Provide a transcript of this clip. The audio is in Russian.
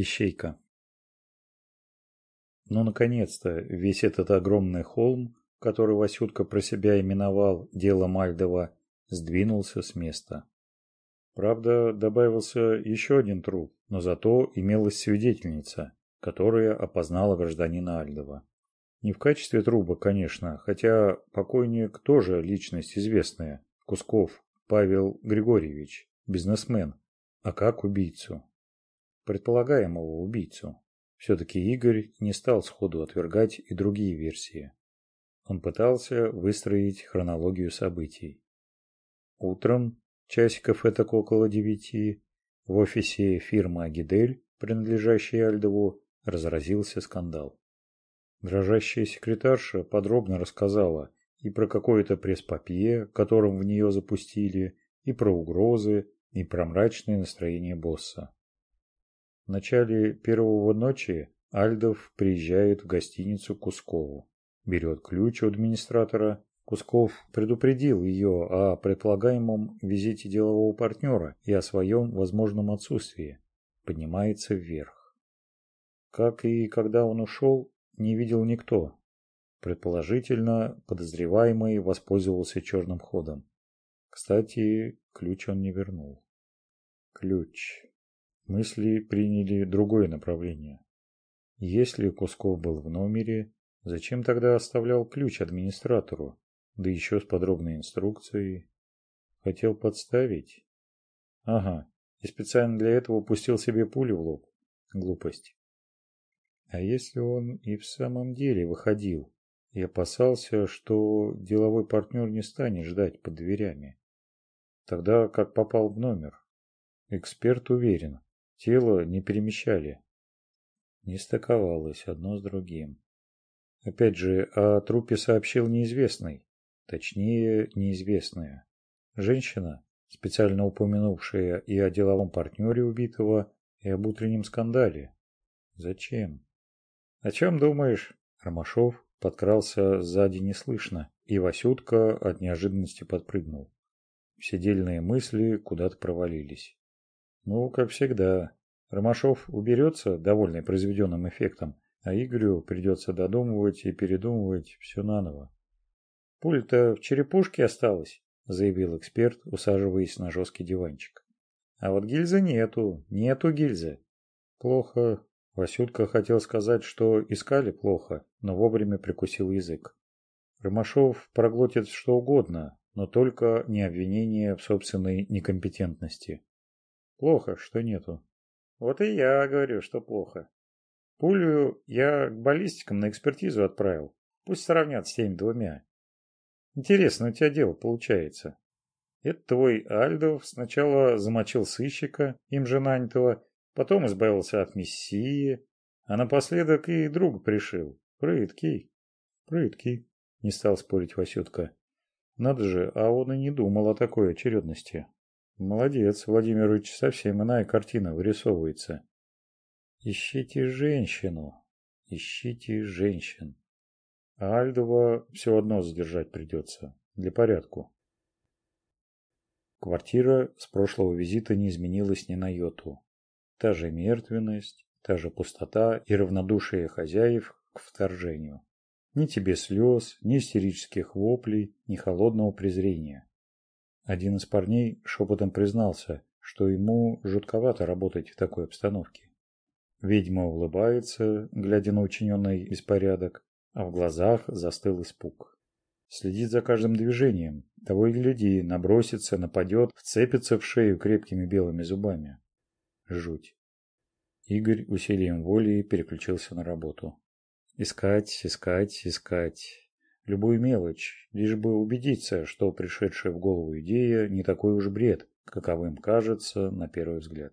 ищейка но ну, наконец-то весь этот огромный холм который васютка про себя именовал дело мальдова сдвинулся с места. Правда добавился еще один труп но зато имелась свидетельница которая опознала гражданина альдова. Не в качестве труба конечно хотя покойник тоже личность известная. Кусков павел григорьевич бизнесмен. А как убийцу? предполагаемого убийцу. Все-таки Игорь не стал сходу отвергать и другие версии. Он пытался выстроить хронологию событий. Утром, часиков этак около девяти, в офисе фирмы «Агидель», принадлежащей Альдову, разразился скандал. Дрожащая секретарша подробно рассказала и про какое-то пресс-папье, которым в нее запустили, и про угрозы, и про мрачное настроение босса. В начале первого ночи Альдов приезжает в гостиницу Кускову, берет ключ у администратора. Кусков предупредил ее о предполагаемом визите делового партнера и о своем возможном отсутствии. Поднимается вверх. Как и когда он ушел, не видел никто. Предположительно, подозреваемый воспользовался черным ходом. Кстати, ключ он не вернул. Ключ мысли приняли другое направление. Если Кусков был в номере, зачем тогда оставлял ключ администратору, да еще с подробной инструкцией? Хотел подставить? Ага, и специально для этого пустил себе пулю в лоб. Глупость. А если он и в самом деле выходил и опасался, что деловой партнер не станет ждать под дверями? Тогда как попал в номер? Эксперт уверен, Тело не перемещали, не стыковалось одно с другим. Опять же, о трупе сообщил неизвестный, точнее, неизвестная. Женщина, специально упомянувшая и о деловом партнере убитого, и об утреннем скандале. Зачем? О чем думаешь? Ромашов подкрался сзади неслышно, и Васютка от неожиданности подпрыгнул. Все дельные мысли куда-то провалились. Ну, как всегда. Ромашов уберется, довольный произведенным эффектом, а Игорю придется додумывать и передумывать все наново. «Пуль-то в черепушке осталось», — заявил эксперт, усаживаясь на жесткий диванчик. «А вот гильзы нету, нету гильзы». «Плохо». Васютка хотел сказать, что искали плохо, но вовремя прикусил язык. Ромашов проглотит что угодно, но только не обвинение в собственной некомпетентности. Плохо, что нету. Вот и я говорю, что плохо. Пулю я к баллистикам на экспертизу отправил. Пусть сравнят семь двумя. Интересно у тебя дело получается. Это твой Альдов сначала замочил сыщика, им же нанятого, потом избавился от мессии, а напоследок и друг пришил. Прыткий. Прыткий, не стал спорить Васютка. Надо же, а он и не думал о такой очередности. Молодец, Владимир Вячеславович, именная картина вырисовывается. Ищите женщину. Ищите женщин. А Альдова все одно задержать придется. Для порядку. Квартира с прошлого визита не изменилась ни на йоту. Та же мертвенность, та же пустота и равнодушие хозяев к вторжению. Ни тебе слез, ни истерических воплей, ни холодного презрения. Один из парней шепотом признался, что ему жутковато работать в такой обстановке. Ведьма улыбается, глядя на учиненный беспорядок, а в глазах застыл испуг. Следит за каждым движением, того и гляди, набросится, нападет, вцепится в шею крепкими белыми зубами. Жуть. Игорь усилием воли переключился на работу. Искать, искать, искать. Любую мелочь, лишь бы убедиться, что пришедшая в голову идея не такой уж бред, каковым кажется на первый взгляд.